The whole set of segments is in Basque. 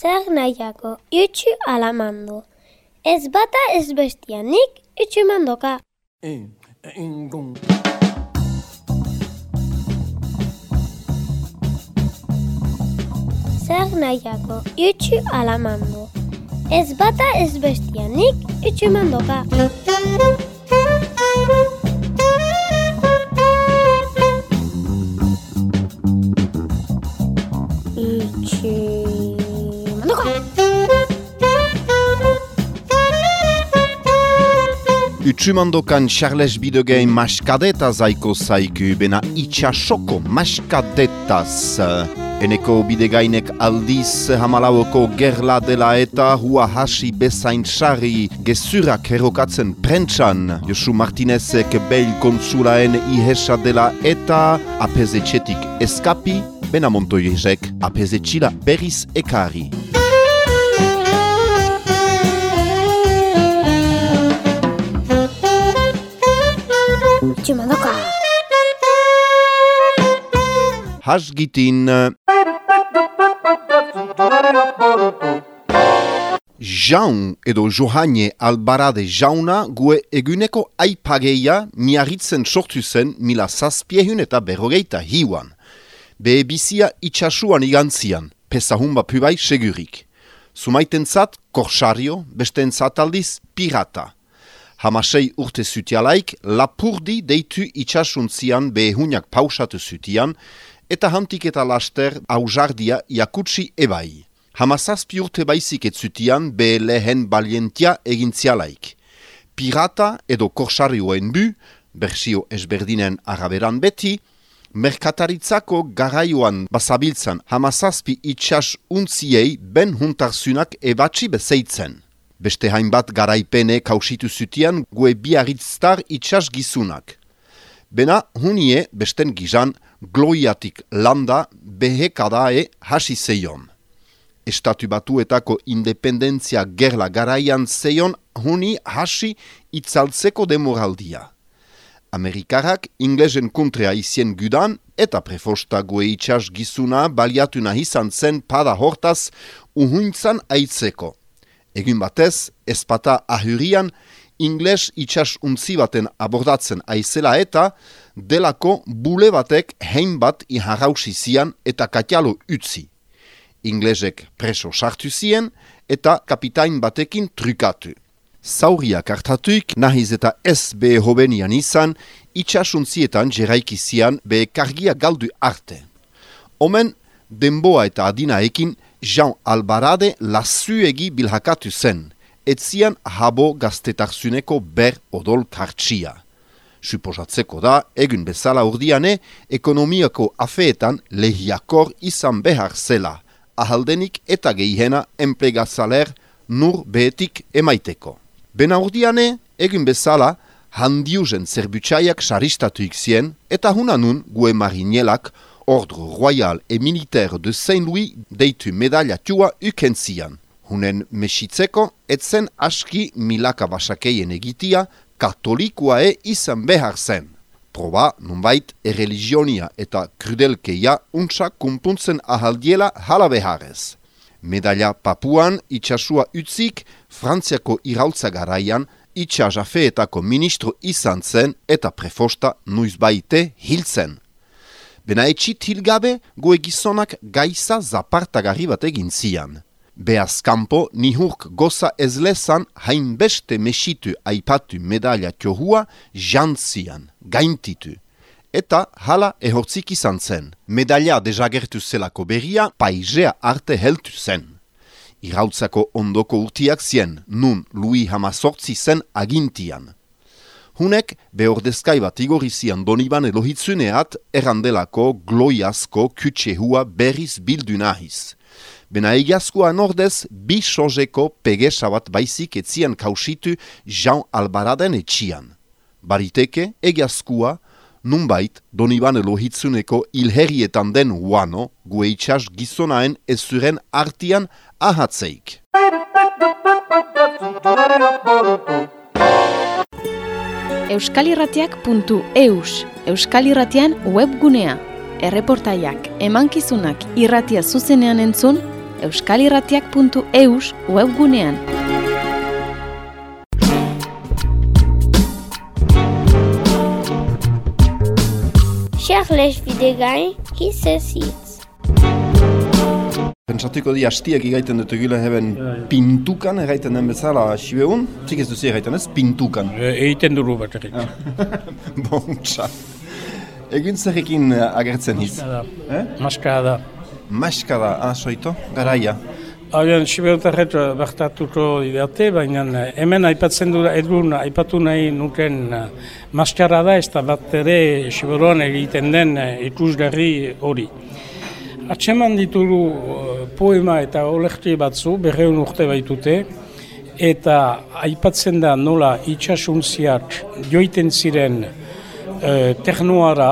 Zer nahiako, itxu alamando. Ez bata ez bestia, nik itxu mandoka. E, engon. Zer nahiako, itxu alamando. Ez bata ez bestia, nik itxu mandoka. Utsumandokan Charles Bidegei maskadeta zaiko zaiku, bena itxasoko maskadetaz. Eneko bidegainek aldiz hamalaueko gerla dela eta hua hasi bezain sarri gezurak erokatzen prentsan. Josu Martinezek beil konsulaen ihesa dela eta apezetxetik eskapi, bena montoiezek apezetxila berriz ekari. Hasgitin... Jaun edo Johane Albarade jauna gue eguneko aipageia miarritzen sortu zen mila zazpiehun eta berrogeita hiuan. Be bizia itxasuan igantzian, pesahumba pubai segurik. Sumaitentzat korsario, bestentzat aldiz pirata. Hamasei urte zutialaik, lapurdi deitu itxasuntzian behuniak pausatu zutian, eta hantik eta laster aujardia jakutsi ebai. Hamazazpi urte baizik ez zutian be lehen balientia egintzialaik. Pirata edo korsarioen bu, bersio esberdinen araberan beti, merkataritzako garaioan basabiltzan hamazazpi itxas untziei ben huntarzunak ebatsi bezeitzen. Beste hainbat garaipene kausitu zutian gue biarritztar itxas gizunak. Bena hunie besten gizan gloiatik landa behekadae hasi zeion. Estatu batuetako independentzia gerla garaian zeion huni hasi itzaltzeko demoraldia. Amerikarrak inglesen kontrea izien gudan eta prefosta goe itxas gizuna baliatu nahi izan zen pada hortaz uhuintzan aitzeko. Egun batez, ezpata ahurian, ingles itxas untzi baten abordatzen aizela eta delako bule batek hein bat iharrausi zian eta katialo utzi. Inglesek preso sartu zien eta kapitain batekin trukatu. Zauriak hartatuik nahiz eta ez be hobenian izan, itxasuntzietan jeraiki zian be kargia galdu arte. Omen, denboa eta adinaekin Jean Albarade lasuegi bilhakatu zen, etzian habo gaztetarzuneko ber odol kartsia. Suposatzeko da, egun bezala urdiane, ekonomiako afeetan lehiakor izan behar zela, ahaldenik eta gehiena enplegazaler nur behetik emaiteko. Bena urdiane, egun bezala, handiuzen zerbutsaiak saristatuik zien eta hunanun gue marinelak Ordre Royal et Militaire de Saint-Louis deitu medaila tua ukentzian. Hunen mesitzeko, etzen aski milaka basakeien egitia, katolikoae izan behar zen. Proba, nunbait, erreligionia eta krudelkeia untsa kumpuntzen ahaldiela hala beharrez. Medaila papuan, itxasua utzik, Frantziako irautza garaian, itxasafeetako ministro izan zen eta prefosta nuizbaite hiltzen. Bena etxit hilgabe, goe gizonak gaisa zapartagarri bat egin zian. Beaz kanpo, nihurk goza ezlezan hainbeste mesitu aipatu medaila tiohua jantzian, gaintitu. Eta hala ehortzik izan zen. Medaila dejagertu zelako berria paizea arte heltu zen. Irautzako ondoko urtiak zien, nun Louis Hamazortzi zen agintian. Hunek behordezkai bat igorizian doniban elohitzuneat errandelako gloiazko kutsehua berriz bildu nahiz. Bena egiazkoa nordez, bi sozeko pegesa bat baizik etzien kausitu Jean Albaraden etxian. Bariteke, egiazkoa, nunbait doniban elohitzuneko ilherrietan den uano, gueitxas gizonaen ezuren artian ahatzeik. euskalirratiak.eus Euskal Irratian webgunea. Erreportaiak, emankizunak irratia zuzenean entzun, euskalirratiak.eus webgunean. Charles Videgain, izezitz. Pentsatuko di hastiak igaiten dut egile heben pintukan, erraiten den bezala sibeun. Zik ez duzi erraiten ez, pintukan. E, Egiten duru bat egin. bon, txa. Egin zerrekin eh, agertzen hiz. Eh? Maskara da. Maskara, ah, soito, garaia. Hauian, sibertarret baktatuko didate, baina eh, hemen aipatzen du edun aipatu nahi nuken eh, maskara da, ez da bat ere siberuan egiten den eh, ikusgarri hori. Atseman ditugu eh, poema eta olekti batzu, berreun urte baitute, eta aipatzen da nola itxasuntziak joiten ziren eh, ternuara,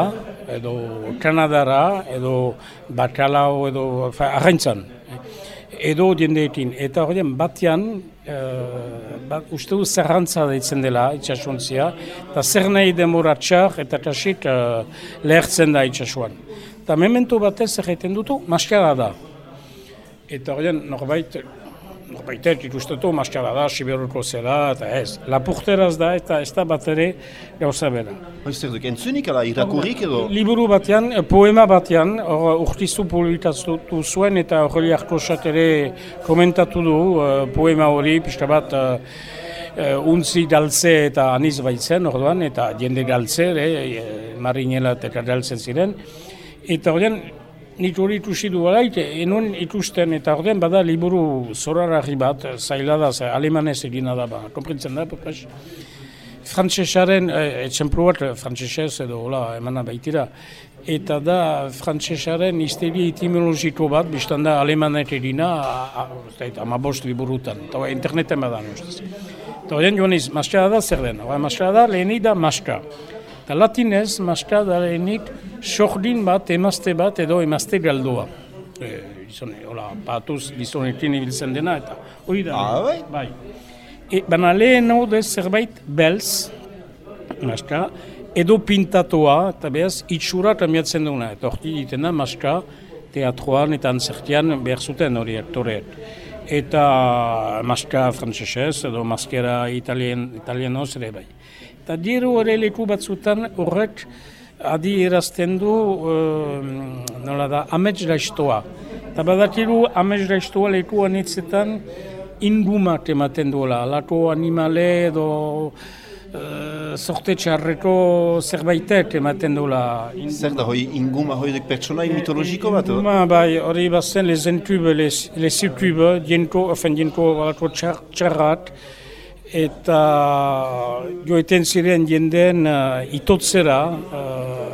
edo Kanadara, edo Bakalau, edo arraintzan, edo jendeekin. Eta horien batean, uh, bat, uste du zerrantza deitzen dela itxasuntzia, eta zer nahi demoratxar eta kasik uh, lehertzen da itxasuan. Eta memento batez egiten dutu, maskara da. Eta horien norbait, norbaitek ikustetu maskara da, siberuko zera, eta ez. Lapurteraz da, eta ez da bat ere gauza bera. Hoi zer duk, entzunik ala irakurrik edo? Liburu batean, eh, poema batean, hor urtizu publikatu zuen eta hori arkosat ere komentatu du eh, poema hori, pixka bat uh, uh, untzi galtze eta aniz baitzen, orduan, eta jende galtze, uh, marinela eta galtzen ziren. Eta horien, nik hori ikusi du balait, enun ikusten eta ordean bada liburu zorararri bat, zaila da, ze alemanez egina da, ba, komprintzen da, popes? Frantsesaren, eh, etxemplu bat frantsesez edo hola emana baitira, eta da frantsesaren histeria etimologiko bat, biztan da alemanek egina, amabost liburutan, eta ba, interneten badan ustez. Eta horien joan iz, maskara da zer den, Ba, maskara da lehenik da maska. Eta latinez, maskara da lehenik sordin bat, emazte bat edo emazte galdoa. E, izone, hola, patuz gizonekin ibiltzen dena, eta hori da. Ah, bai? Bai. E, baina lehen hau da zerbait belz, maska, edo pintatoa, eta behaz, itxura kamiatzen duna. Eta hori egiten da, maska, teatroan eta antzertian behar zuten hori aktoreak. Eta maska frantzesez, edo maskera italien, italianoz ere bai. Eta diru hori leku batzutan horrek adi erazten du, uh, nola da, amets daiztoa. Eta badakiru amets daiztoa leku anitzetan, ingumak ematen duela, alako animale edo uh, sorte txarreko zerbaitek ematen duela. Zer da, hoi inguma hoi dek pertsonai mitologiko bat? Inguma, bai, hori bazen les entubes, les, les circubes, dienko, ofen dienko alako txar, txarrat, eta joeten ziren jendeen uh, itotzera, uh,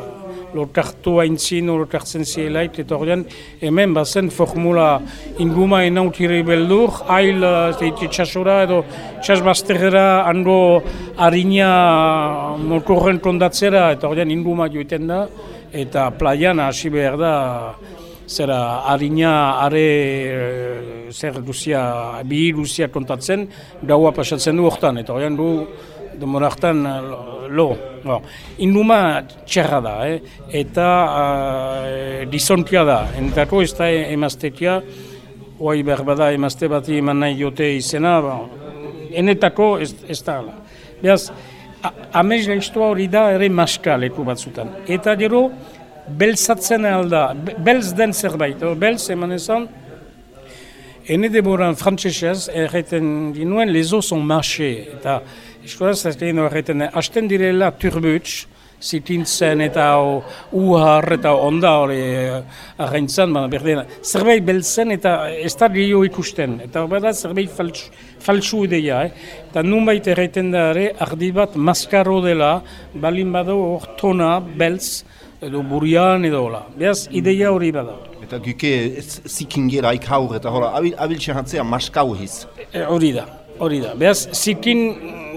lokartu haintzin, lokartzen zielait, eta horrean hemen bazen formula inguma enautire beldur, hail uh, txasora edo txasbazterera hango harina motorren kondatzera, eta horrean inguma joiten da, eta playan hasi behar da, zera harina are eh, zer duzia, bi duzia kontatzen, gaua pasatzen du hortan, eta horrean du demorartan lo. Bo. Induma txerra da, eh? eta uh, dizontia da, entako ez da emaztetia, oai behar bada emazte bati eman nahi jote izena, bo. enetako ez, ez da ala. Beaz, amez gaiztua hori da ere maska leku batzutan. Eta gero, belzatzen alda, belz den zerbait, o, belz eman ezan, ene deboran frantzesez, erreten ginuen, lezo son marxe, eta eskoraz ez gino erreten, hasten direla turbuts, zitintzen eta uhar eta onda hori arraintzan, baina berdena, zerbait beltzen eta ez da gehiago ikusten, eta bada zerbait faltsu, faltsu ideia, eh? eta nunbait erreten da ere, ardi bat maskaro dela, balin bado hor tona, beltz, edo burian edo hola. Beaz, ideia hori bada. Eta guke zikingera ikaur eta hola, abil, abiltxe jantzea maskau hiz. E, hori da, hori da. Beaz, zikin,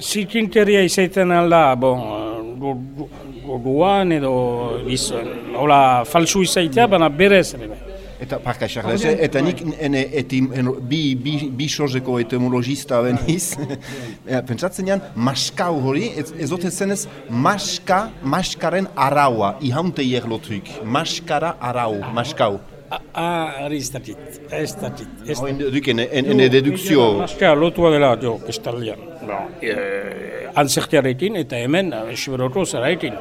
zikinteria izaiten alda, bon, goduan edo hola, falsu izaitea, baina berez ere bai. Eta parka Charles, eta nik ene etim, eno, bi, bi, bi sozeko etimologista beniz, e, pentsatzen jan, maskau hori, ez, ez dut zenez, maska, maskaren araua, ihaunte lotuik, maskara arau, maskau. Ah, hori ez dakit, ez dakit. ez duk ene, en- ene dedukzio... Maskara lotua dela jo, bestaldean. Ba, e, antzertiarekin eta hemen esiberotu zeraekin.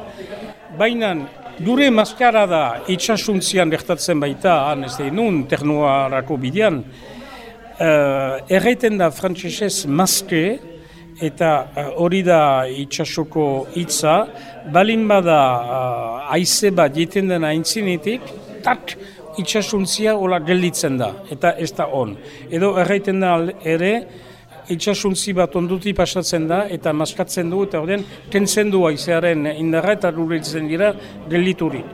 Baina, dure maskara da itxasuntzian gertatzen baita, han ez nun, ternuarako bidean, uh, erraiten da frantsesez maske, eta eh, hori da itxasoko hitza, balin bada uh, haize bat jeten dena aintzinetik, tak, itxasuntzia hola gelditzen da, eta ez da on. Edo erraiten da ere, itxasuntzi bat onduti pasatzen da, eta maskatzen du, eta horren, kentzen du aizearen indarra, eta ruritzen dira gelditurik.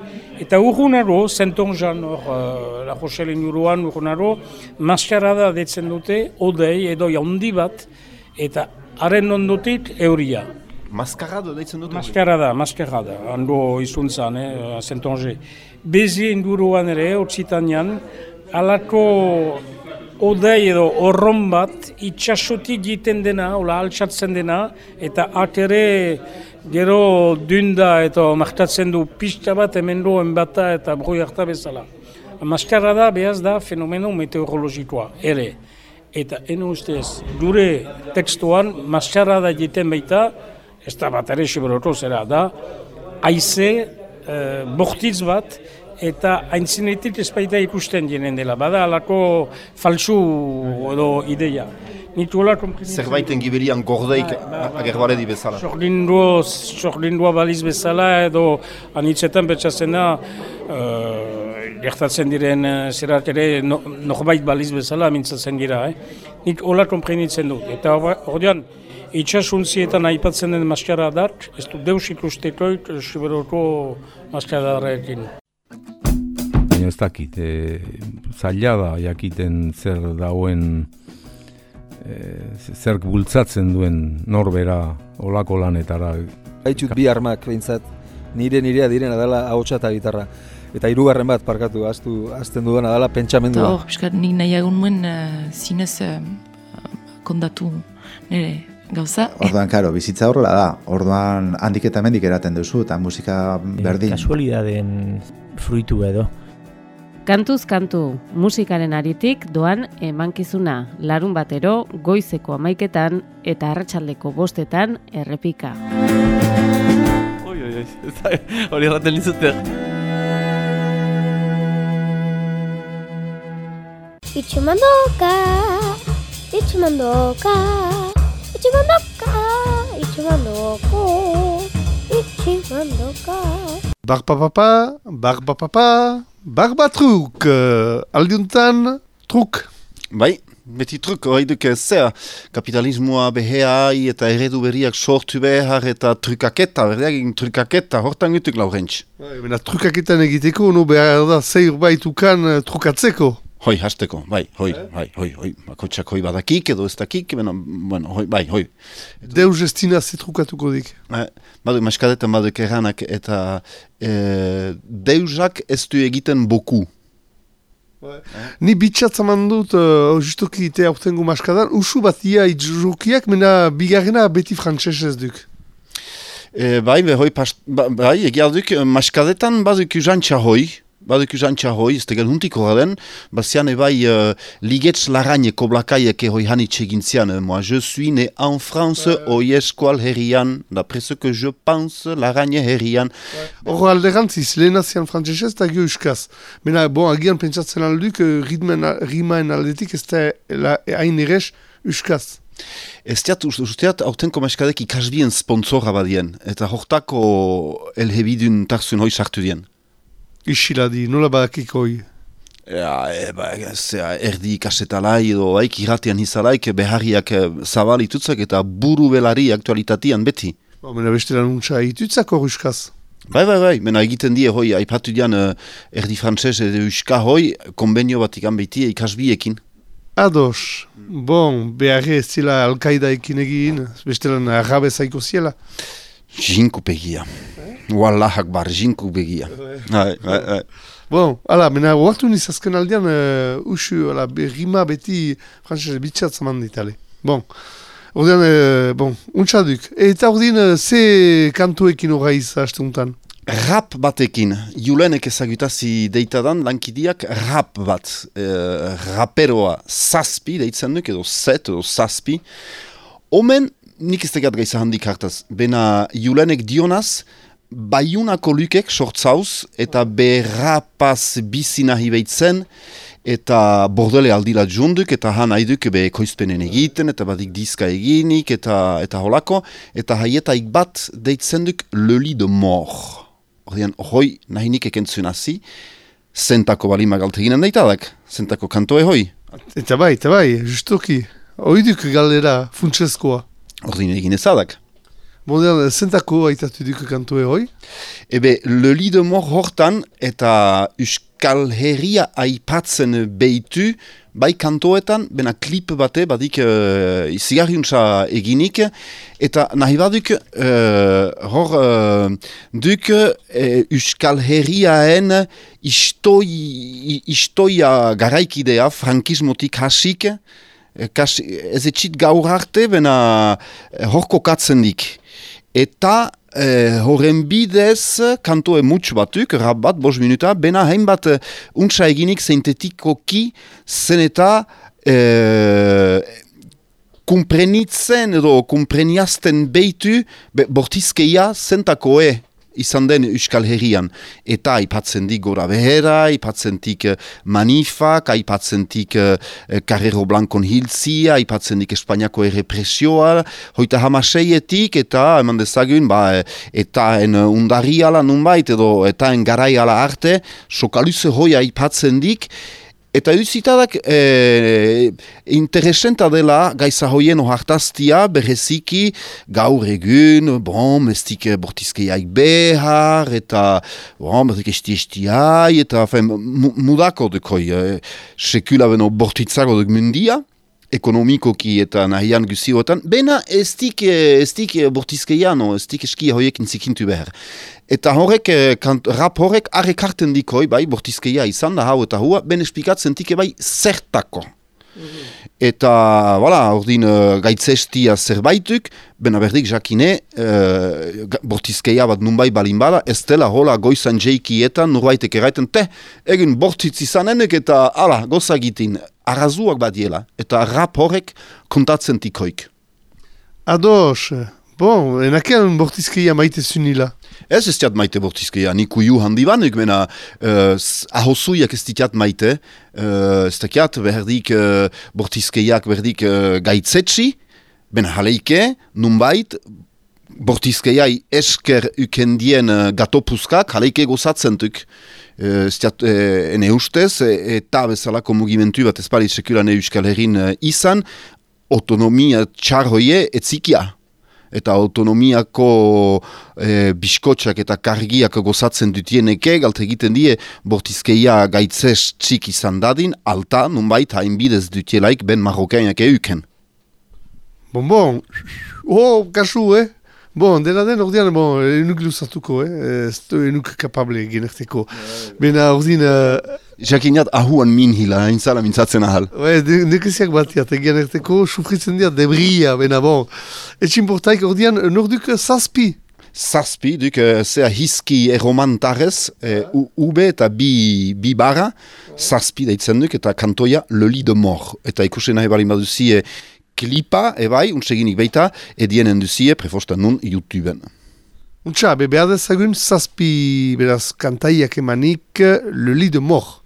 Eta urgunaro, zentonjan hor, uh, La Rochelle inguruan urgunaro, maskarada detzen dute, odei edo jaundi bat, eta haren ondutik euria. Maskarado deitzen dut? Maskarada, maskarada, hando izuntzan, eh, zentonge. Bezi inguruan ere, Occitanian, alako odei edo horron bat itxasotik egiten dena, ola altxatzen dena, eta atere gero dunda eta martatzen du pixka bat hemen doen bata eta broi harta bezala. Maskarada behaz da fenomeno meteorologikoa, ere. Eta ene ustez, gure tekstuan maskarada egiten baita, ez da bat ere zera da, haize, e, bortitz bat, eta haintzinetik ez baita ikusten jenen dela, bada alako falsu edo ideia. Nitu hola komprenitzen- Zerbaiten giberian gordeik agerbaredi bezala. Sorlindua, sorlindua baliz bezala edo anitzetan betxatzen da eh, gertatzen diren uh, zerat ere no, norbait baliz bezala mintzatzen dira. Eh? Nik hola komprenitzen dut. Eta ordean, itxasuntzietan aipatzen den maskara dat, ez du deus ikustekoit siberoko maskara. Baina ez dakit, e, zaila da jakiten zer dauen, e, zer bultzatzen duen norbera olako lanetara. Haitxut bi armak behintzat, nire nirea direna dela ahotsa eta gitarra. Eta hirugarren bat parkatu, aztu, azten dudana dela Eta pentsamendua. hor, piskat nik nahiagun nuen uh, zinez uh, kondatu nire gauza. Orduan, karo, bizitza horrela da. Orduan, handik eta mendik eraten duzu, eta musika berdin. Kasualidaden fruitu edo. Kantuz kantu, musikaren aritik doan emankizuna, larun batero, goizeko amaiketan eta arratsaldeko bostetan errepika. Oi, oi, oi, hori erraten dizute. Itxumandoka, itxumandoka, itxumandoka, itxumandoko, itxumandoka. Barbapapa, barbapapa, barbatruk, uh, aldiuntan, truk. Bai, beti truk, hori duk zer, kapitalismoa behai eta eredu berriak sortu behar eta trukaketa, berdeagin trukaketa, hortan gutuk laurentz. Bai, Bena trukaketan egiteko, no behar da zeir baitukan uh, trukatzeko. Hoi, hasteko, bai, hoi, bai, hoi, hoi, bakotxak hoi badakik edo ez dakik, bena, bueno, hoi, bai, hoi. Deus estina ze trukatuko dik. Eh, Badu, maskadetan baduk erranak eta eh, deusak ez du egiten boku. Ni bitxatzaman dut, uh, justoki ite aurtengo maskadan, usu bat ia itzurukiak, mena bigarrena beti frantses ez duk. E, bai, be, hoi, past, ba, bai, egia duk, eh, maskadetan baduk jantxa hoi, baduk jantxa hoi, ez tegal huntiko gaden, bazian ebai uh, ligetz laraine koblakaiek hoi hanitz egin zian, eh, moi je suis né en France, hoi eskual herrian, d'après ce que je pense, laraine herrian, Hor alderantziz, lehenazian frantsesez eta gio euskaz. Mena, bon, agian pentsatzen alduk, ritmen, rimaen aldetik ez da hain eres euskaz. Ez teat, uste- usteat, autenko maskadek ikasbien sponsora badien, eta hortako elhebidun tarzun hoi sartu dien. Isiladi, nola badakikoi. Ja, e, ba, zera, erdi kasetalai edo haik irratian izalaik beharriak eh, zabalitutzak eta buru belari aktualitatian beti. Bo, mena bestelan untsa itutzak hor euskaz. Bai, bai, bai, mena egiten die hoi, aipatu dian eh, erdi frantses edo euska hoi, konbenio bat ikan beti ikasbiekin. Ados, bon, beharre ez zela alkaidaekin egin, bestelan arrabe zaiko ziela. Jinku begia. Wallahak bar, jinku begia. Bai, bai, bai. Bon, ala, mena oartu niz azken aldean, uh, usu, ala, rima beti frantzese bitxat zaman ditale. Bon, ordean, uh, bon, untsa duk. Eta ordin, uh, ze kantuekin horreiz haste untan? rap batekin, julenek ezagutazi deitadan, lankidiak rap bat, eh, raperoa zazpi, deitzen duk, edo set, edo zazpi. Omen, nik ez tegat gaiza handik hartaz, bena julenek dionaz, baiunako lukek sortzauz, eta berrapaz bizina hibeitzen, eta bordele aldila junduk, eta han haiduk be koizpenen egiten, eta badik diska eginik, eta eta holako, eta haietaik bat deitzen duk leli de mor. Ordean, hoi nahinik ekentzun hasi, zentako bali magalteginen daitadak, zentako kantoe hoi. Eta bai, eta bai, justuki. Oiduk galera funtsezkoa. Ordin egin ezadak. Bodean, zentako aitatu duk kantoe hoi? Ebe, leli de mor hortan eta Euskal Herria aipatzen beitu, bai kantoetan, bena klip bate, badik uh, izigarriuntza eginik, eta nahi baduk, uh, hor, uh, duk uh, Euskal Herriaen istoi, istoia garaikidea, frankismotik hasik, Kas, ez etxit gaur arte, bena hor kokatzen dik. Eta eh, horren bidez, kantoe mutx batuk, rap bat, bos minuta, bena hainbat uh, untsa eginik zintetikoki zen eta eh, kumprenitzen edo kumpreniazten beitu be, bortizkeia zentakoe izan den Euskal Herrian. Eta aipatzen dik gora behera, aipatzen dik uh, manifak, aipatzen dik uh, Carrero Blancon hiltzia, aipatzen dik Espainiako errepresioa, hoita hamaseietik eta eman dezagun, ba, eta en undariala nunbait edo eta en garaiala arte, sokaluze hoi aipatzen dik, Eta uzitadak e, interesenta dela gaiza hoien ohartaztia bereziki gaur egun, bon, mestik bortizkeiaik behar, eta bon, berdik esti estiai, eta fen, mudako dukoi, e, sekula beno bortitzako duk mundia, ekonomikoki eta nahian guzioetan, bena ez dik, ez dik bortizkeia, no, ez dik eski hoiek intzikintu behar. Eta horrek, kant, rap horrek arrekarten dikoi, bai, bortizkeia izan da hau eta hua, ben esplikatzen tike bai zertako. Eta, voilà, ordin uh, gaitzestia zerbaituk, bena berdik jakine, uh, bortizkeia bat nunbai balin bada, ez dela hola goizan jeikietan, nurbaitek eraiten, te, egin bortitz izanenek eta, ala, gozagitin, arazuak badiela, eta rap horrek kontatzen tikoik. Ados, bon, enakean bortizkeia maite zunila. Ez ez tiat maite bortizkeia, nik uiu handi banuk, mena uh, ahosuiak ez tiat maite, uh, ez tekiat berdik uh, bortizkeiak berdik uh, gaitzetsi, ben haleike, nunbait, bortizkeiai esker ukendien uh, gatopuzkak, haleike gozatzen duk. Uh, Stiat, uh, ene ustez, eta bezalako mugimentu bat ezpalit sekulan euskal herrin uh, izan, autonomia txarroie etzikia eta autonomiako e, biskotxak eta kargiak gozatzen dutieneke, galte egiten die bortizkeia gaitzez txik izan dadin, alta, nunbait, hainbidez dutielaik ben marrokainak euken. Bon, bon, oh, kasu, eh? Bon, dena den, ordean, bon, enuk luzatuko, eh? Ez du enuk kapable generteko. Bena, ordean... Uh... Jakinat ahuan min hila, hain zala mintzatzen ahal. Ouais, nekeziak batiat, egian erteko, sufritzen dira, debria, bena, bon. Etxinportaik, ordean, norduk zazpi. Zazpi, duk, zea hiski erromantarez, e, ube eta bi, bi barra, zazpi daitzen duk, eta kantoia leli de mor. Eta ikusen nahi bali baduzie, klipa, ebai, untseginik beita, edienen duzie, prefosta nun, YouTubeen. Untsa, be behar dezagun, zazpi, beraz, kantaiak emanik, le lit de mort.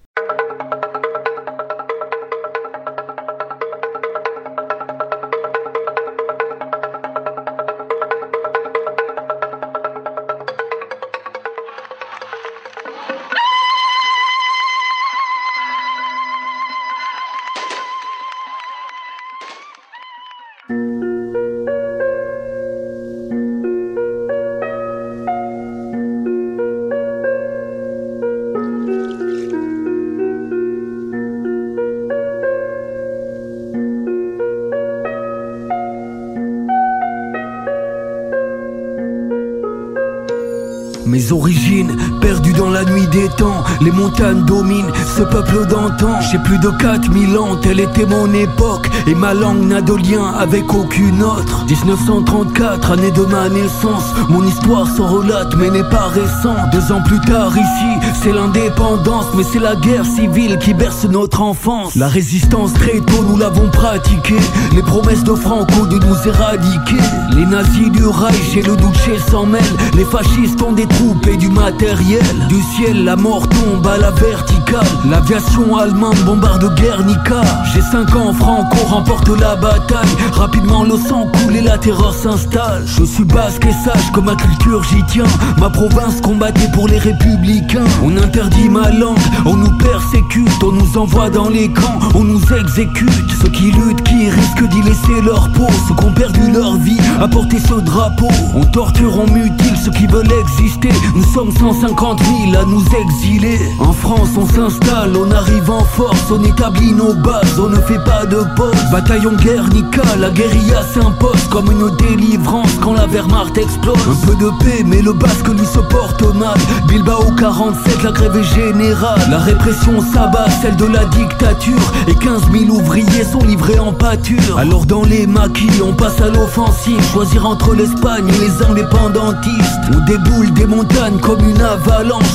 Perdues dans la nuit des temps, les montagnes dominent ce peuple d'antan. J'ai plus de 4000 ans, telle était mon époque, et ma langue n'a de lien avec aucune autre. 1934, année de ma naissance, mon histoire se relate mais n'est pas récente. Deux ans plus tard, ici, c'est l'indépendance, mais c'est la guerre civile qui berce notre enfance. La résistance très tôt, nous l'avons pratiquée. Les promesses de Franco de nous éradiquer. Les nazis du Reich et le Duce s'en mêlent. Les fascistes ont des troupes et du matériel. Du ciel, la mort tombe à la verticale. L'aviation allemande bombarde Guernica. J'ai 5 ans, Franco remporte la bataille. Rapidement, le sang coule et la terreur s'installe. Je suis basque et sage comme ma culture, j'y tiens. Ma province combattait pour les républicains. On interdit ma langue, on nous persécute, on nous envoie dans les camps, on nous exécute. Ceux qui luttent, qui risquent d'y laisser leur peau, ceux qui ont perdu leur vie à porter ce drapeau. On torture, on mutile ceux qui veulent exister. Nous sommes 150 000 à nous exiler. En France, on s'installe, on arrive en force, on établit nos bases, on ne fait pas de pause. Bataillon Guernica, la guérilla s'impose comme une délivrance quand la Wehrmacht explose. Un peu de paix, mais le basque lui se porte mal. Bilbao 47, la grève est générale. La répression s'abat, celle de la dictature. Et 15 000 ouvriers sont livrés en pâture. Alors dans les maquis, on passe à l'offensive. Choisir entre l'Espagne et les indépendantistes. On déboule des montagnes comme une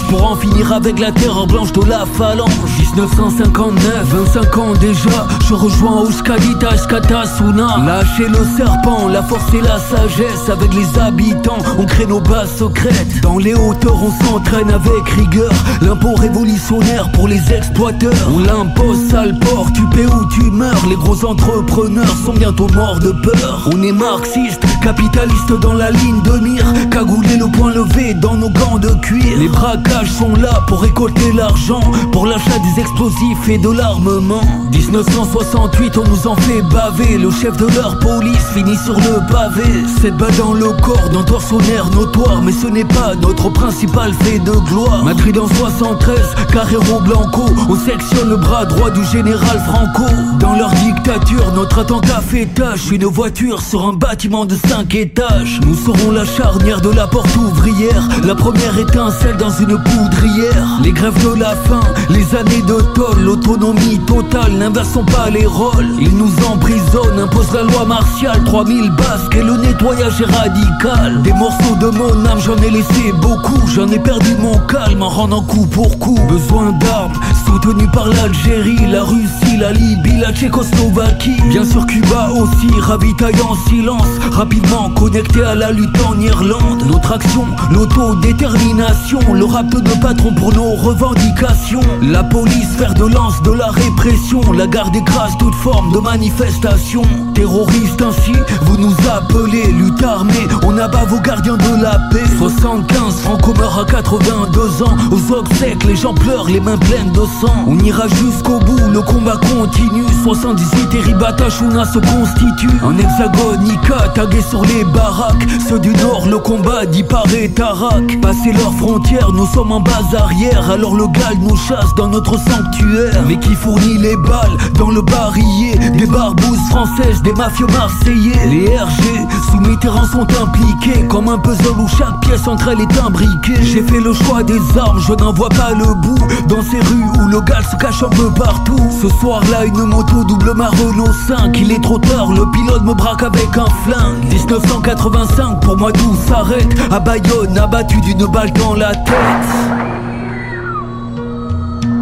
pour en finir avec la terre blanche de la phalange. 1959, 25 ans déjà, je rejoins Euskadita Skatasuna. Lâcher le serpent, la force et la sagesse. Avec les habitants, on crée nos bases secrètes. Dans les hauteurs, on s'entraîne avec rigueur. L'impôt révolutionnaire pour les exploiteurs. On l'impose, sale port, tu paies ou tu meurs. Les gros entrepreneurs sont bientôt morts de peur. On est marxiste, capitaliste dans la ligne de mire. Cagoulé le point levé dans nos gants de cuir. Les braquages sont là pour récolter l'argent. Pour l'achat des explosifs et de l'armement. 1968, on nous en fait baver. Le chef de leur police finit sur le pavé. Cette balle dans le corps d'un torsionnaire notoire. Mais ce n'est pas notre principal fait de gloire. Madrid en 73, Carrero Blanco. On sectionne le bras droit du général Franco. Dans leur dictature, notre attentat fait tâche. Une voiture sur un bâtiment de 5 étages. Nous serons la charnière de la porte ouvrière. La première étincelle dans une poudrière. Les grèves de la faim, les années de toll, l'autonomie totale. N'inversons pas les rôles. Ils nous emprisonnent, imposent la loi martiale. 3000 basques et le nettoyage est radical. Des morceaux de mon âme, j'en ai laissé beaucoup. J'en ai perdu mon calme en rendant coup pour coup. Besoin d'armes, soutenu par l'Algérie, la Russie, la Libye, la Tchécoslovaquie. Bien sûr, Cuba aussi, ravitaille en silence. Rapidement connecté à la lutte en Irlande. Notre action, l'autodétermination. Le rap de patron pour nos revendications. La police, fer de lance de la répression. La garde grâces, toute forme de manifestation. Terroristes ainsi, vous nous appelez. Lutte armée, on abat vos gardiens de la paix. 75, Franco meurt à 82 ans. Aux obsèques, les gens pleurent, les mains pleines de On ira jusqu'au bout, le combat continue. 78 Eribata Shuna se constitue. Un hexagone, Ika, tagué sur les baraques. Ceux du nord, le combat et Tarak. Passer leurs frontières, nous sommes en base arrière. Alors le gal nous chasse dans notre sanctuaire. Mais qui fournit les balles dans le barillet? Des barbouzes françaises, des mafieux marseillais. Les RG, sous Mitterrand sont impliqués. Comme un puzzle où chaque pièce entre elles est imbriquée. J'ai fait le choix des armes, je n'en vois pas le bout. Dans ces rues où le gal se cache un peu partout. Ce soir-là, une moto double ma Renault 5. Il est trop tard, le pilote me braque avec un flingue. 1985, pour moi tout s'arrête. À Bayonne, abattu d'une balle dans la tête.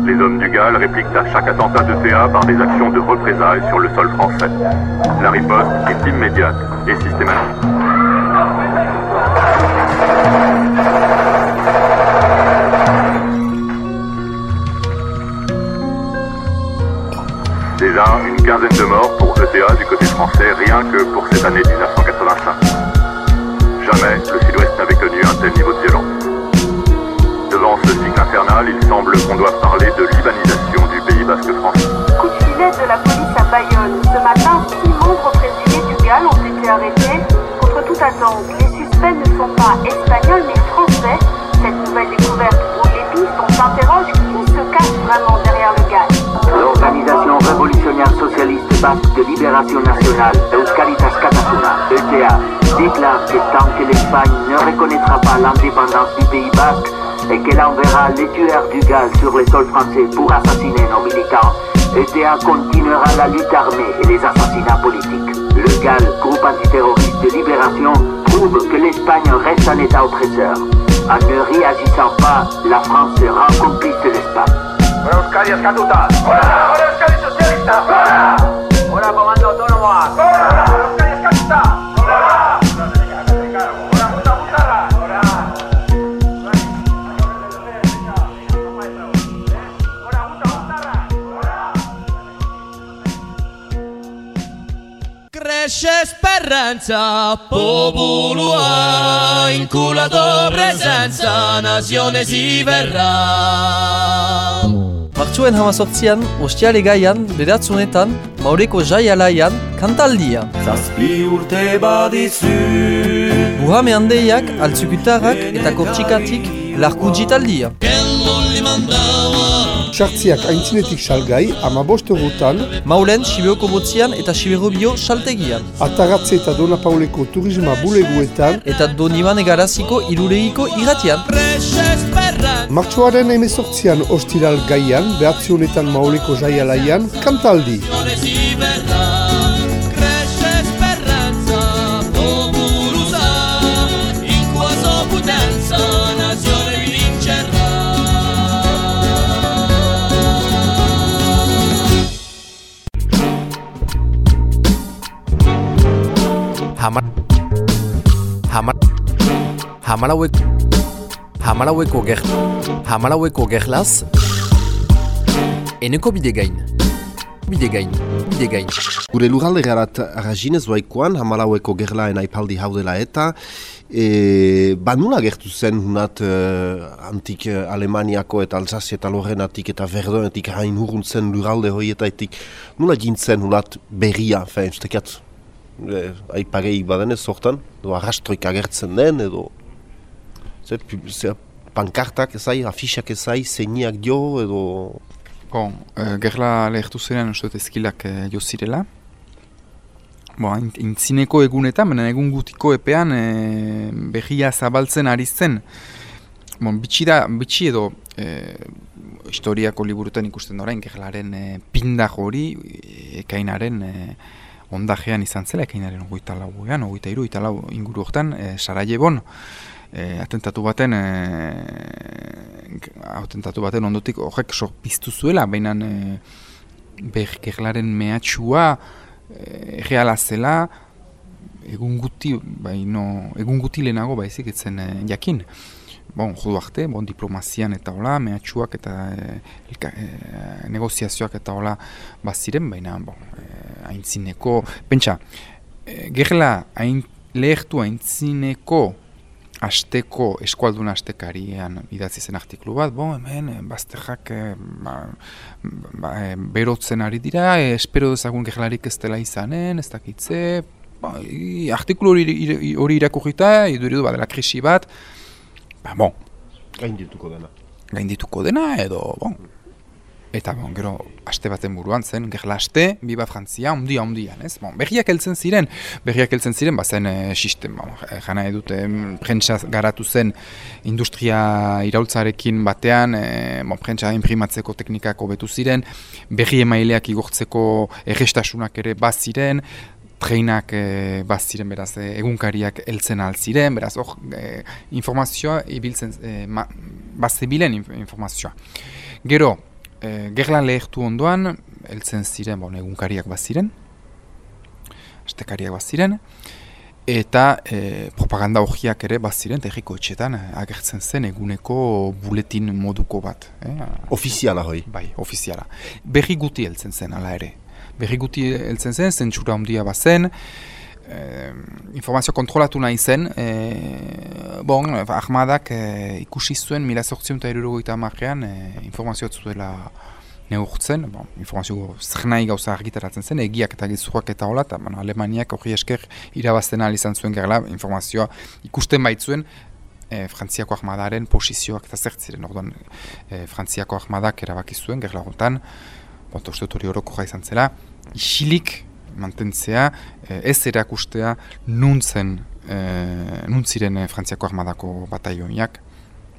Les hommes du GAL répliquent à chaque attentat de CA par des actions de représailles sur le sol français. La riposte est immédiate et systématique. Une quinzaine de morts pour ETA du côté français, rien que pour cette année 1985. Jamais le Sud-Ouest n'avait connu un tel niveau de violence. Sur les sols français pour assassiner nos militants, ETA continuera la lutte armée et les assassinats politiques. Le GAL, groupe antiterroriste de libération, prouve que l'Espagne reste un État oppresseur. En ne réagissant pas, la France sera complice de l'Espagne. Speranza, popolua, inculato presenza, nazione si verrà. Martxoen hamazortzian, ostiale gaian, bedatzunetan, maureko jai alaian, kantaldia. Zazpi urte badizu. Buhame handeiak, altzukutarrak eta kortxikatik, larku jitaldia. Sartziak aintzinetik salgai, ama bost eurotan, Maulen, Sibeoko botzian eta Siberobio saltegian. Ataratze eta Dona Pauleko turisma buleguetan, Eta Donibane garaziko irulegiko irratian. Martxoaren emezortzian ostiral gaian, behatzi honetan mauleko jaialaian, kantaldi. Hamar Hamalauek Hamalaueko ger Hamalaueko gerlaz? Eneko bide gain. Bide gain Bide gain. Gure lurralde garat arrazinez doaikoan, hamalaueko gerlaen aipaldi haudela eta, e, ba nula gertu zen hunat e, antik e, Alemaniako eta Alsazia eta Lorenatik eta Verdonetik hain hurruntzen lurralde hoietatik, nula gintzen hunat berria, fein, stekat, e, aipageik badenez sortan, edo arrastroik agertzen den, edo ze, pu- ze, pankartak ezai, afixak ezai, zeiniak dio, edo... Bon, uh, gerla lehertu ziren uste dut ezkilak uh, jo zirela. Bo, in- intzineko egunetan, baina egun gutiko epean e, behia zabaltzen ari zen. Bon, bitxi da, bitxi edo e, historiako liburutan ikusten da orain gerlaren e, pindak hori e, ekainaren e, ondajean izan zela, ekainaren ogoita lauean, ogoita iru, ogoita lau inguru hortan, e, Sarajebon, e, atentatu baten e, atentatu baten ondotik horrek so piztu zuela, baina e, bergerlaren mehatxua e, reala zela egun guti, baino, egun guti lehenago baizik etzen e, jakin. Bon, jodu arte, bon, diplomazian eta hola, mehatxuak eta e, elka, e, negoziazioak eta hola baziren, baina bon, e, aintzineko, pentsa, e, gerla hain, lehertu aintzineko asteko eskualdun astekarian idatzi zen artikulu bat, bo, hemen, eh, bazterrak eh, ba, ba, eh, berotzen ari dira, eh, espero dezagun gerlarik ez dela izanen, ez dakitze, ba, i- artikulu hori, hori irakurrita, iduridu badela krisi bat, ba, bon, Gaindituko dena. gaindituko dena, edo, bon, Eta bon, gero aste baten buruan zen, gerla aste, biba Frantzia, ondia, ondian, ez? Bon, berriak heltzen ziren, berriak heltzen ziren, bazen e, sistem, bon, e, jana edute, em, prentsa garatu zen industria iraultzarekin batean, e, bon, prentsa imprimatzeko teknikak hobetu ziren, berri emaileak igortzeko errestasunak ere baziren, treinak e, baziren, beraz, e, egunkariak heltzen altziren, beraz, hor, e, informazioa ibiltzen, e, ma, bazebilen inf- informazioa. Gero, e, gerla lehertu ondoan, heltzen ziren, bon, egunkariak baziren, astekariak baziren, eta e, propaganda hogiak ere baziren, eta erriko etxetan eh, agertzen zen eguneko buletin moduko bat. Eh? Ofiziala hoi. Bai, ofiziala. Berri guti heltzen zen, ala ere. Berri guti heltzen zen, zentsura handia bazen, eh, informazio kontrolatu nahi zen, eh, bon, ahmadak eh, ikusi zuen mila zortzion eta erurogoita amarrean eh, informazioa zuela neurtzen, bon, informazio zer nahi gauza argitaratzen zen, egiak eta gezurrak eta hola, eta bueno, Alemaniak hori esker irabazten ahal izan zuen gerla, informazioa ikusten baitzuen, e, Frantziako ahmadaren posizioak eta zertziren, orduan e, Frantziako ahmadak erabaki zuen gerla honetan, Boto, uste dut hori horoko izan zela, isilik mantentzea, eh, ez erakustea nuntzen, eh, nuntziren eh, Frantziako armadako bataioiak,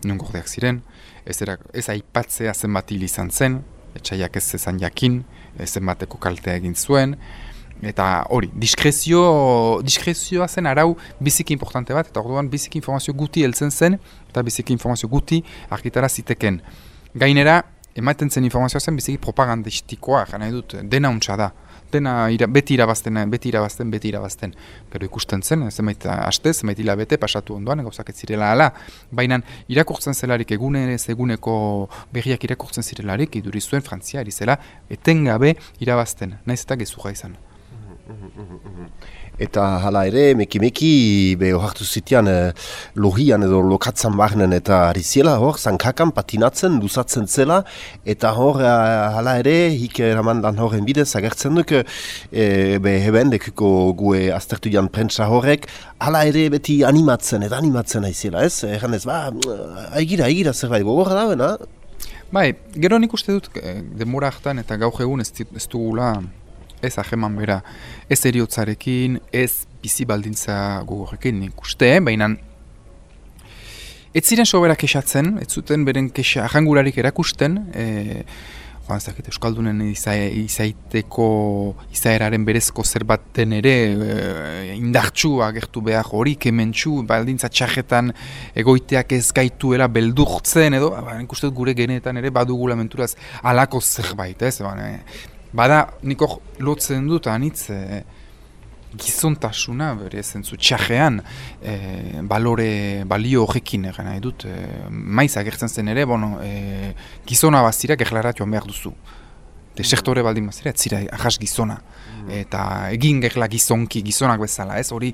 nun gordeak ziren, ez, era, ez aipatzea zenbat hil izan zen, etxaiak ez zezan jakin, zenbateko kaltea egin zuen, eta hori, diskrezio, diskrezioa zen arau biziki importante bat, eta orduan biziki informazio guti heltzen zen, eta biziki informazio guti argitara ziteken. Gainera, ematen zen informazioa zen biziki propagandistikoa, jana dut, dena untsa da. Dena ira, beti irabazten, beti irabazten, beti irabazten. Pero ikusten zen, zenbait aste, zenbait hilabete pasatu ondoan, gauzak ez zirela ala. Baina irakurtzen zelarik egunez eguneko berriak irakurtzen zirelarik, iduri zuen Frantzia zela etengabe irabazten, naiz eta gezurra izan. Eta hala ere, meki-meki, be ohartu zitean eh, lohian edo lokatzan barnen eta ari ziela hor, zankakan patinatzen, luzatzen zela, eta hor, eh, hala ere, hik eraman lan horren bidez, agertzen duk, eh, be heben dekuko gue aztertu dian prentsa horrek, hala ere beti animatzen, eta animatzen aiziela, ez? Egan ez, ba, aigira, aigira, zerbait gogorra dauen, Bai, gero nik uste dut, eh, demora hartan eta gaur egun ez, ez dugula ez aheman bera, ez eriotzarekin, ez bizi baldintza gogorrekin nik uste, eh? baina ez ziren sobera kesatzen, ez zuten beren kesa ahangurarik erakusten, e, joan zakit, Euskaldunen iza, izaiteko izaeraren berezko zer baten ere e, indartxu agertu behar hori, kementxu, baldintza txajetan egoiteak ez gaituela beldurtzen edo, ba, nik uste gure genetan ere badugula menturaz alako zerbait, ez? Ba, Bada, niko lotzen dut anitz e, gizontasuna, bere zentzu txajean, e, balore, balio horrekin egin nahi dut, e, maiz agertzen zen ere, bueno, e, gizona bazira gehlarat joan behar duzu. De sektore baldin bazira, ez zira ahas gizona. Eta egin gehla gizonki, gizonak bezala, ez hori...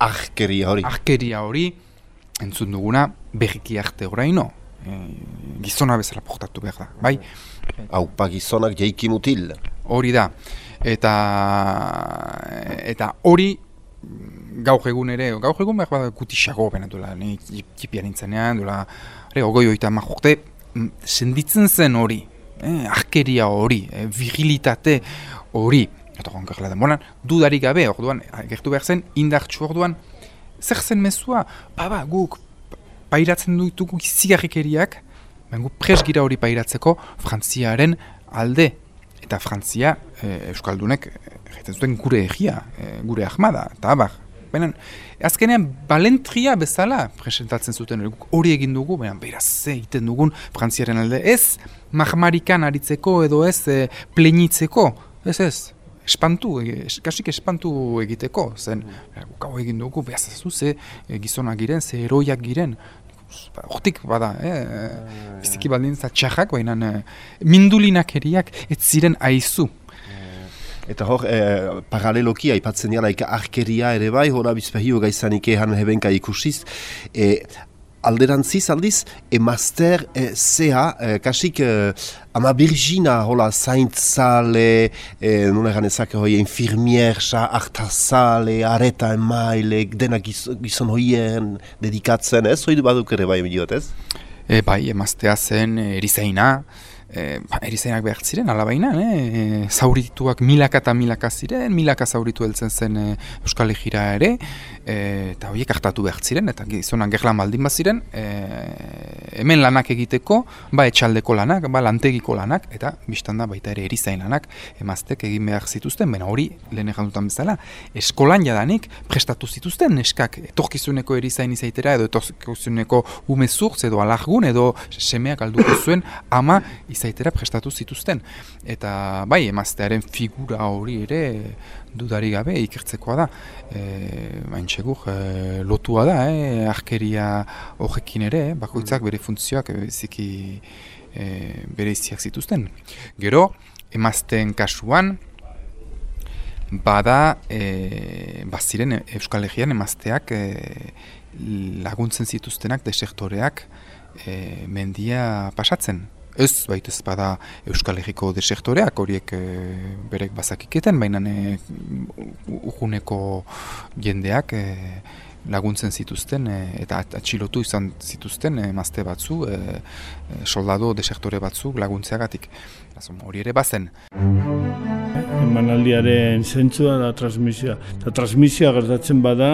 Arkeria hori. Arkeria hori, entzun duguna, berriki arte oraino. E, gizona bezala portatu behar da, bai? Hau, pagizonak jaiki mutil. Hori da. Eta eta hori gaur egun ere, gaur egun behar bat kutisago bena duela, ni jipian nintzenean, duela, ere, ogoi oita majorte, senditzen zen hori, eh, arkeria hori, eh, virilitate hori, eta gonka gela denboran, dudarik gabe, orduan, gertu behar zen, indartxu orduan, zer zen mezua, baba, guk, pairatzen dutugu zigarrikeriak, Bengu pres gira hori pairatzeko Frantziaren alde. Eta Frantzia, e, Euskaldunek, egiten zuten gure egia, e, gure ahmada, eta abar. Baina, azkenean, balentria bezala presentatzen zuten hori egin dugu, baina, beraz, ze egiten dugun Frantziaren alde. Ez, mahmarikan aritzeko edo ez e, plenitzeko, ez ez. Espantu, kasik espantu egiteko, zen, gau egin dugu, behaz ez ze gizonak giren, ze eroiak giren, hortik bada, eh, biziki baldin txarrak, baina eh, mindulinak eriak ez ziren aizu. Eta hor, eh, paraleloki aipatzen dira, arkeria ere bai, hori bizpehio gaizanik ehan hebenka ikusiz, eh, alderantziz aldiz, emazter e, zea, e, kasik e, ama Virgina hola zaintzale, e, nuna ganezak hoi infirmiersa, artazale, areta emaile, dena gizon hoien dedikatzen, ez? Hoi du baduk ere bai emiliot, ez? E, bai, emaztea zen erizaina, e, ba, erizainak behar ziren, alabaina, e, zaurituak milaka eta milaka ziren, milaka zauritu heltzen zen e, Euskal Egira ere, e, eta horiek hartatu behar ziren, eta gizonan gerlan baldin bat ziren, e, hemen lanak egiteko, ba etxaldeko lanak, ba lantegiko lanak, eta biztan da baita ere erizain lanak, emaztek egin behar zituzten, bena hori, lehen egan bezala, eskolan jadanik prestatu zituzten, neskak, etorkizuneko erizain izaitera, edo etorkizuneko umezurtz, edo alargun, edo semeak alduko zuen, ama izaitera prestatu zituzten. Eta bai, emaztearen figura hori ere dudari gabe ikertzekoa da. E, Maintxegur, e, lotua da, e, arkeria horrekin ere, bakoitzak bere funtzioak beziki e, bere iziak zituzten. Gero, emazten kasuan, bada, e, baziren Euskal Herrian emazteak e, laguntzen zituztenak desektoreak e, mendia pasatzen ez baita ez bada Euskal Herriko desektoreak horiek e, berek bazakiketen, baina e, urguneko jendeak e, laguntzen zituzten e, eta at- atxilotu izan zituzten emazte batzu, e, e, soldado desektore batzuk laguntzeagatik. Azum, hori ere bazen. Emanaldiaren zentzua da transmisioa. Eta transmisioa gertatzen bada,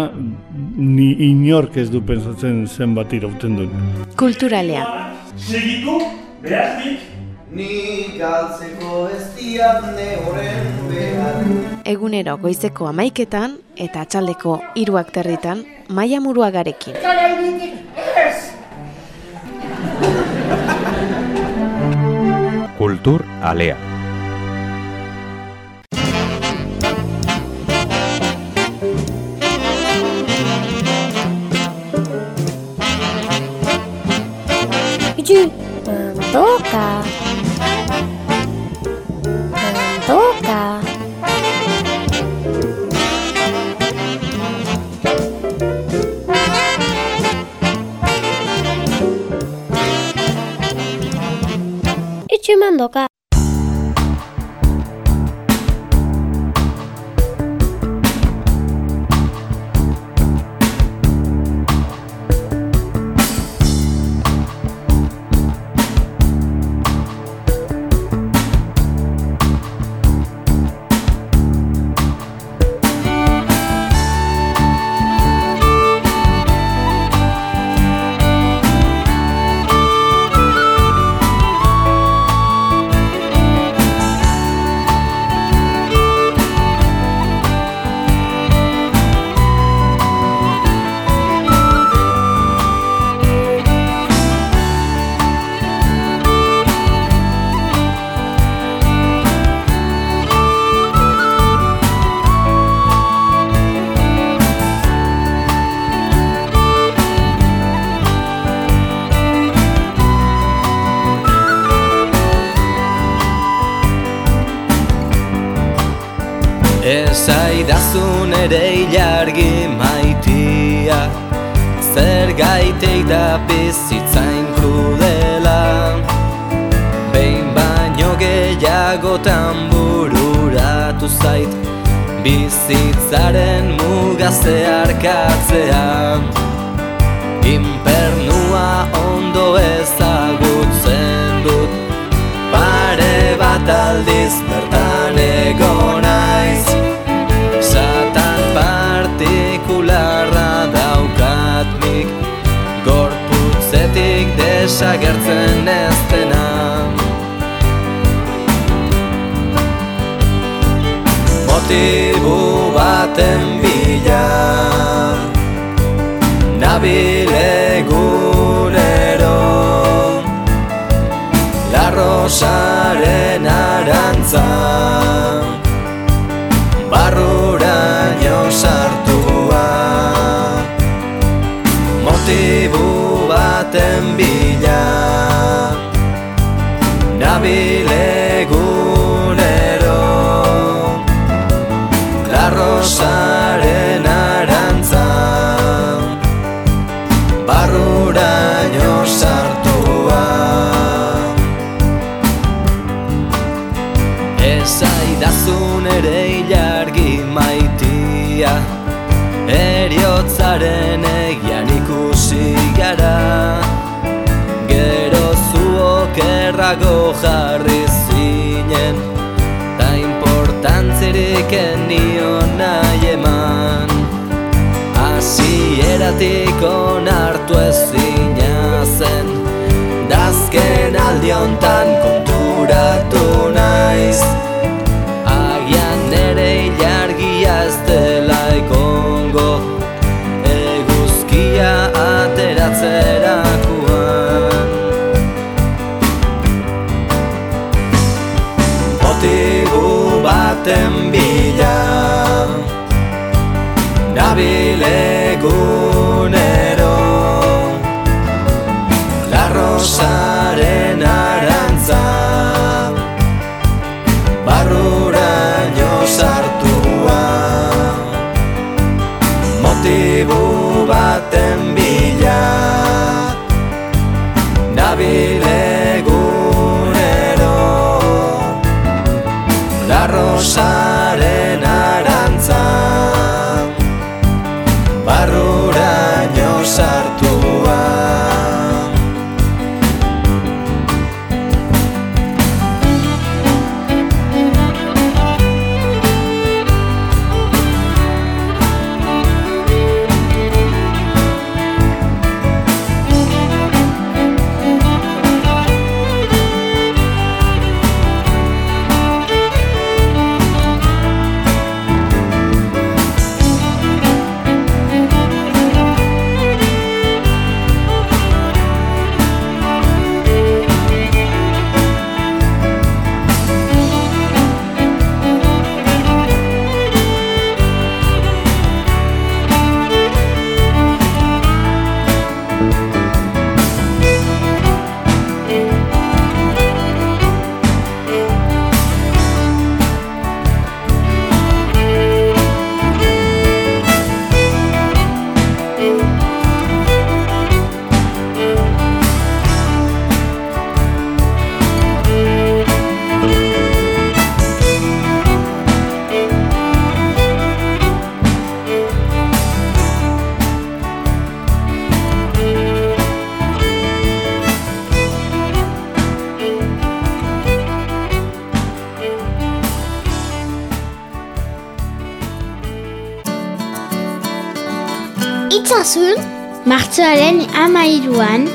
ni inork ez du pensatzen zenbat irauten duen. Kulturalea. Segitu, behaznik, Ni galtzeko ez diatne horren behar Egunero goizeko amaiketan eta atxaldeko hiruak territan maia muruagarekin. ez! Kultur alea. Itxu, mandoka. Mandoka. Itxu, mandoka. Esaidazun Gorputzetik desagertzen ez dena. Motibu baten bila Nabil egunero. La Rosaren arantza Hasieratik onartu ezina zen. Dazken aldiontan konturatu martzoaren amairuan,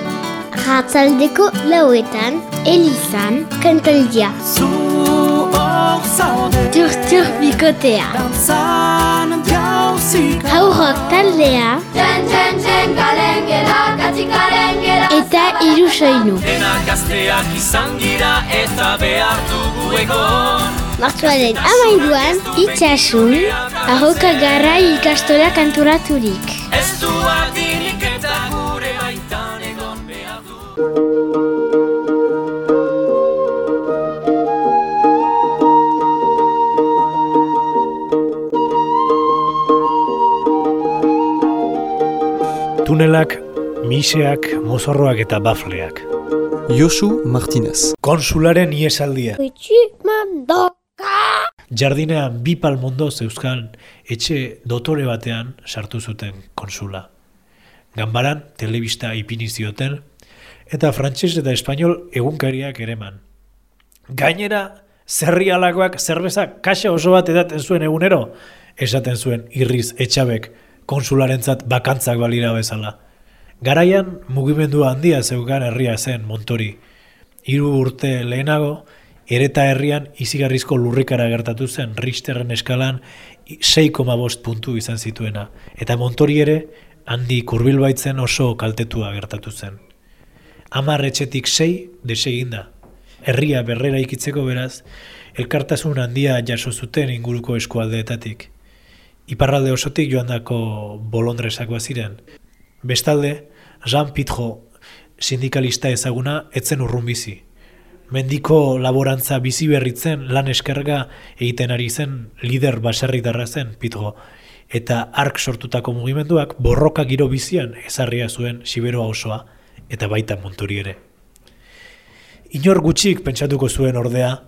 ratzaldeko lauetan, elizan, kantaldia. Zu hor zaude Turtur bikotea. Dantzan jauzik Haurok taldea. Ten, ten, ten, galengera, katzikarengera Eta irusoinu. Denak gazteak izan gira eta behar dugu egon Martzoaren amairuan, itxasun, ahoka garra ikastola kanturaturik. Tunelak, miseak, mozorroak eta bafleak. Josu Martinez. Konsularen iesaldia. Gutxi mandoka! Jardinean bi palmondo zeuzkan etxe dotore batean sartu zuten konsula. Ganbaran telebista ipini zioten eta frantses eta espainol egunkariak ereman. Gainera, zerri alakoak zerbezak kaxa oso bat edaten zuen egunero, esaten zuen irriz etxabek konsularentzat bakantzak balira bezala. Garaian mugimendu handia zeukan herria zen Montori. Hiru urte lehenago, ereta herrian izigarrizko lurrikara gertatu zen Richterren eskalan 6,5 puntu izan zituena. Eta Montori ere, handi kurbil baitzen oso kaltetua gertatu zen. Amar etxetik sei deseginda. Herria berrera ikitzeko beraz, elkartasun handia jaso zuten inguruko eskualdeetatik. Iparralde osotik joandako bolondresak ziren. Bestalde, Jean Pitro, sindikalista ezaguna, etzen urrun bizi. Mendiko laborantza bizi berritzen lan eskerga egiten ari zen lider baserritarra zen Pitro, eta ark sortutako mugimenduak borroka giro bizian ezarria zuen Siberoa osoa eta baita Montori ere. Inor gutxik pentsatuko zuen ordea,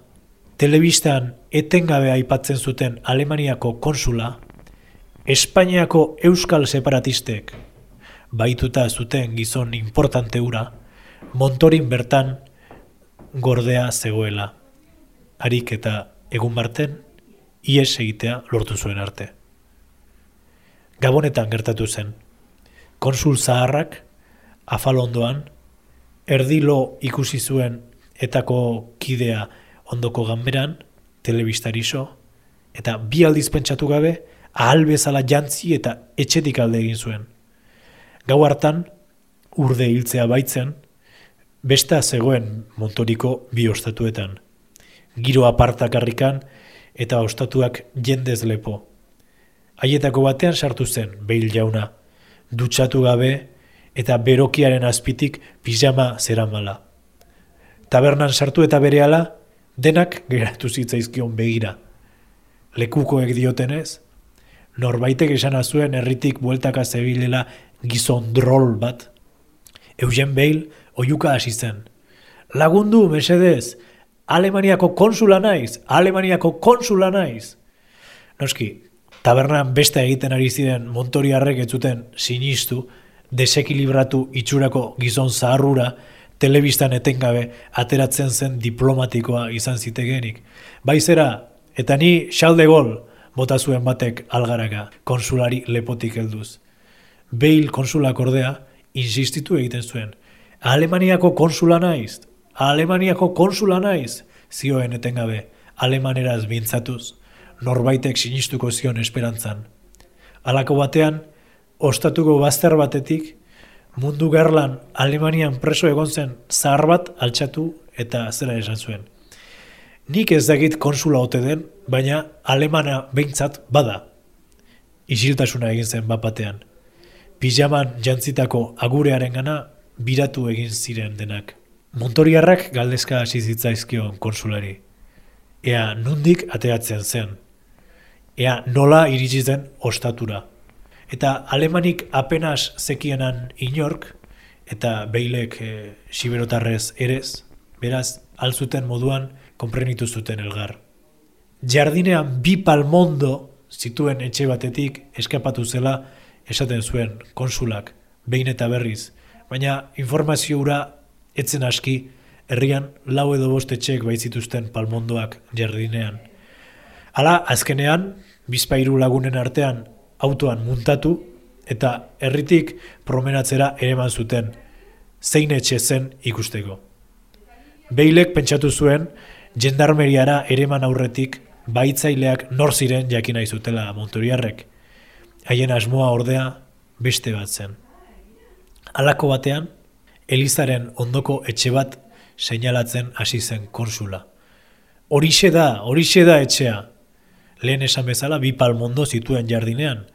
telebistan etengabe aipatzen zuten Alemaniako konsula, Espainiako euskal separatistek baituta zuten gizon importante ura, Montorin bertan gordea zegoela. Harik eta egun barten, ies egitea lortu zuen arte. Gabonetan gertatu zen. Konsul zaharrak, afalondoan, erdilo ikusi zuen etako kidea ondoko ganberan, telebistariso, eta bi aldiz pentsatu gabe, ahal bezala jantzi eta etxetik alde egin zuen. Gau hartan, urde hiltzea baitzen, besta zegoen montoriko bi ostatuetan. Giro apartak harrikan eta ostatuak jendez lepo. Haietako batean sartu zen, behil jauna, dutxatu gabe eta berokiaren azpitik pijama zeramala. Tabernan sartu eta berehala, denak geratu zitzaizkion begira. Lekukoek diotenez, norbaitek esan zuen herritik bueltaka zebilela gizon drol bat. Eugen Beil oiuka hasi zen. Lagundu, mesedez, Alemaniako konsula naiz, Alemaniako konsula naiz. Noski, tabernan besta egiten ari ziren montoriarrek ez zuten sinistu, desekilibratu itxurako gizon zaharrura, telebistan etengabe ateratzen zen diplomatikoa izan zitegenik. Baizera, eta ni xalde gol, bota zuen batek algaraka, konsulari lepotik helduz. Beil konsulak ordea, insistitu egiten zuen. Alemaniako konsula naiz, Alemaniako konsula naiz, zioen etengabe, alemaneraz bintzatuz, norbaitek sinistuko zion esperantzan. Halako batean, ostatuko bazter batetik, mundu gerlan Alemanian preso egon zen zahar bat altxatu eta zera esan zuen. Nik ez dakit konsula ote den, baina alemana behintzat bada. Isiltasuna egin zen bapatean. Pijaman jantzitako agurearen gana biratu egin ziren denak. Montoriarrak galdezka hasi zitzaizkion konsulari. Ea nundik ateratzen zen. Ea nola iritsi zen ostatura. Eta alemanik apenas zekienan inork, eta beilek e, siberotarrez erez, beraz, alzuten moduan konprenitu zuten elgar. Jardinean bi palmondo zituen etxe batetik eskapatu zela esaten zuen konsulak, behin eta berriz, baina informazio hura etzen aski herrian lau edo bost etxeek baitzituzten palmondoak jardinean. Hala, azkenean, bizpairu lagunen artean autoan muntatu eta herritik promenatzera ereman zuten, zein etxe zen ikusteko. Beilek pentsatu zuen, jendarmeriara ereman aurretik baitzaileak nor ziren jakin nahi zutela Montoriarrek. Haien asmoa ordea beste bat zen. Halako batean, Elizaren ondoko etxe bat seinalatzen hasi zen konsula. Horixe da, horixe da etxea. Lehen esan bezala bi palmondo zituen jardinean,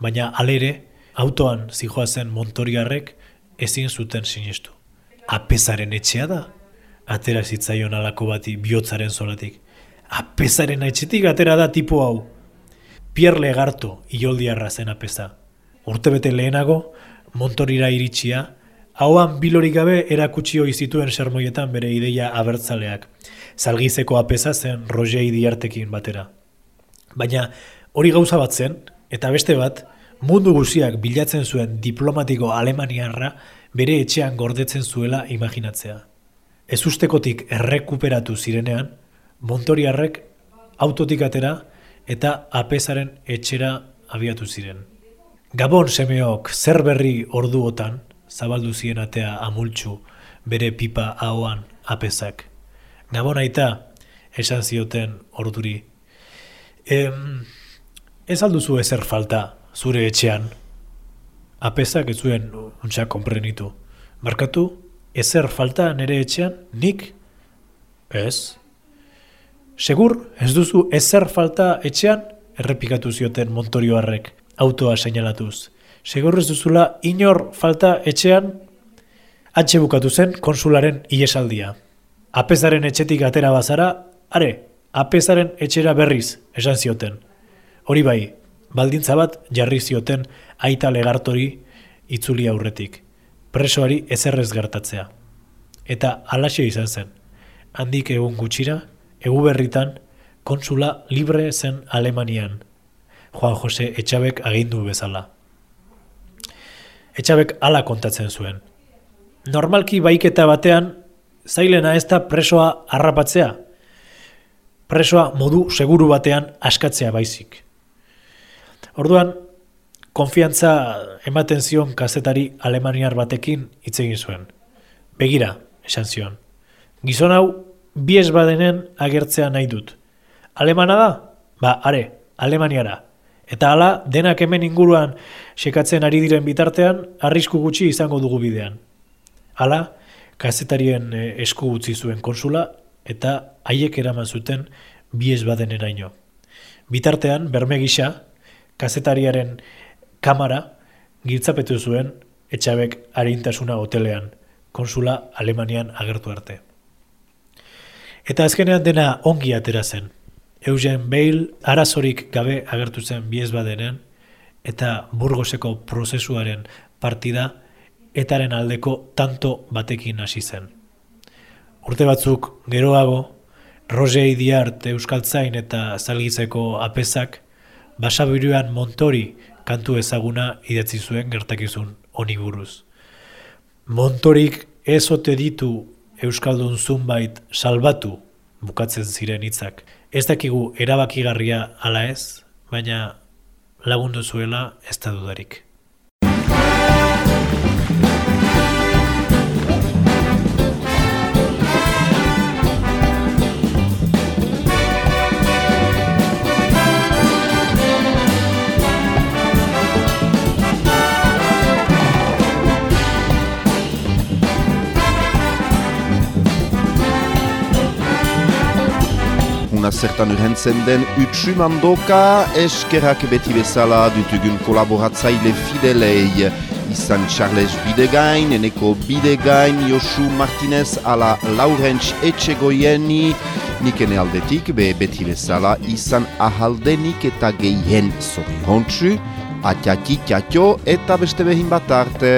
baina alere autoan zijoazen Montoriarrek ezin zuten sinistu. Apezaren etxea da? Atera zitzaion alako bati bihotzaren zolatik. Apezaren etxetik atera da tipo hau. Pierre Legarto ioldiarra zen apeza. Urtebete lehenago, Montorira iritsia, hauan bilorik gabe erakutsi hoi zituen sermoietan bere ideia abertzaleak. Zalgizeko apeza zen Roger Diartekin batera. Baina hori gauza bat zen, eta beste bat, mundu guziak bilatzen zuen diplomatiko alemaniarra bere etxean gordetzen zuela imaginatzea. Ez ustekotik errekuperatu zirenean, Montoriarrek autotik atera eta apezaren etxera abiatu ziren. Gabon semeok zer berri orduotan, zabaldu zien atea amultxu bere pipa ahoan apezak. Gabon aita, esan zioten orduri. Em, ez alduzu ezer falta zure etxean. Apezak ez zuen untsa konprenitu. Markatu, ezer falta nere etxean, nik? Ez. Segur, ez duzu ezer falta etxean? Errepikatu zioten Montorioarrek, autoa seinalatuz. Segur ez duzula inor falta etxean? Atxe bukatu zen konsularen iesaldia. Apezaren etxetik atera bazara, are, apezaren etxera berriz, esan zioten. Hori bai, baldintza bat jarri zioten aita legartori itzuli aurretik. Presoari ezerrez gertatzea. Eta alaxe izan zen. Handik egun gutxira, egu berritan, konsula libre zen Alemanian. Juan Jose Etxabek agindu bezala. Etxabek hala kontatzen zuen. Normalki baiketa batean, zailena ez da presoa harrapatzea. Presoa modu seguru batean askatzea baizik. Orduan, konfiantza ematen zion kazetari alemaniar batekin hitz egin zuen. Begira, esan zion. Gizon hau, bies badenen agertzea nahi dut. Alemana da? Ba, are, alemaniara. Eta hala, denak hemen inguruan sekatzen ari diren bitartean, arrisku gutxi izango dugu bidean. Hala, kazetarien eh, esku utzi zuen konsula, eta haiek eraman zuten bies badeneraino. Bitartean, berme gisa, kazetariaren kamara giltzapetu zuen etxabek arintasuna hotelean, konsula Alemanian agertu arte. Eta azkenean dena ongi atera zen. Eugen Beil arazorik gabe agertu zen biez badenen, eta burgoseko prozesuaren partida etaren aldeko tanto batekin hasi zen. Urte batzuk geroago, Roger Diart Euskaltzain eta Zalgizeko apezak basabiruan Montori kantu ezaguna idatzi zuen gertakizun honi buruz. Montorik ez ote ditu Euskaldun zunbait salbatu bukatzen ziren hitzak. Ez dakigu erabakigarria ala ez, baina lagundu zuela ez da dudarik. Una zertan urhentzen den utsumandoka eskerak beti bezala dutugun kolaboratzaile fidelei. Izan Charles Bidegain, Eneko Bidegain, Josu Martinez ala Laurentz Etxegoieni. Nikene aldetik be beti bezala izan ahaldenik eta gehien zori hontsu, atiaki tiatio eta beste behin bat arte.